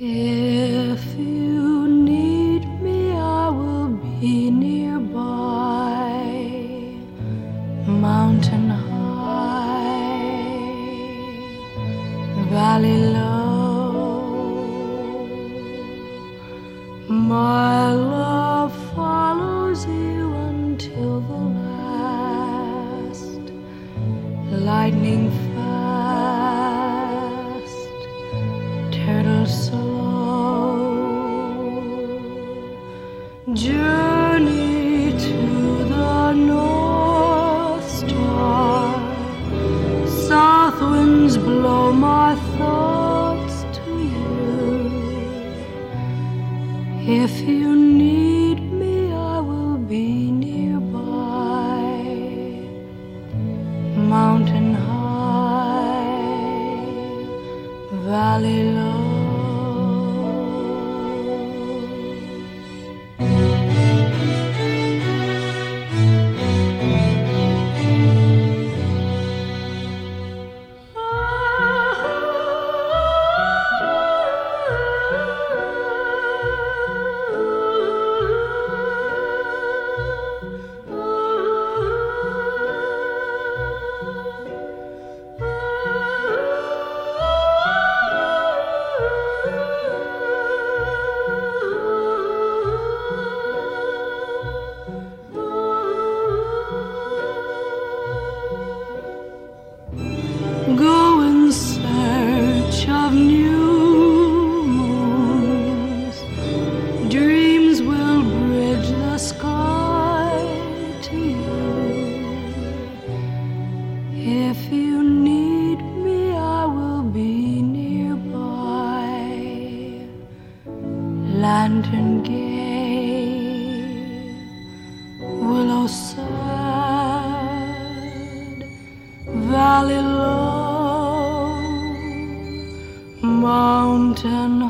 If you need me, I will be nearby, mountain high, valley low. My love follows you until the last, lightning fast, turtle slow. Journey to the North Star. South winds blow my thoughts to you. If you need me, I will be nearby. Mountain high, valley low. If you need me, I will be nearby. Lantern gay, willow sad, valley low, mountain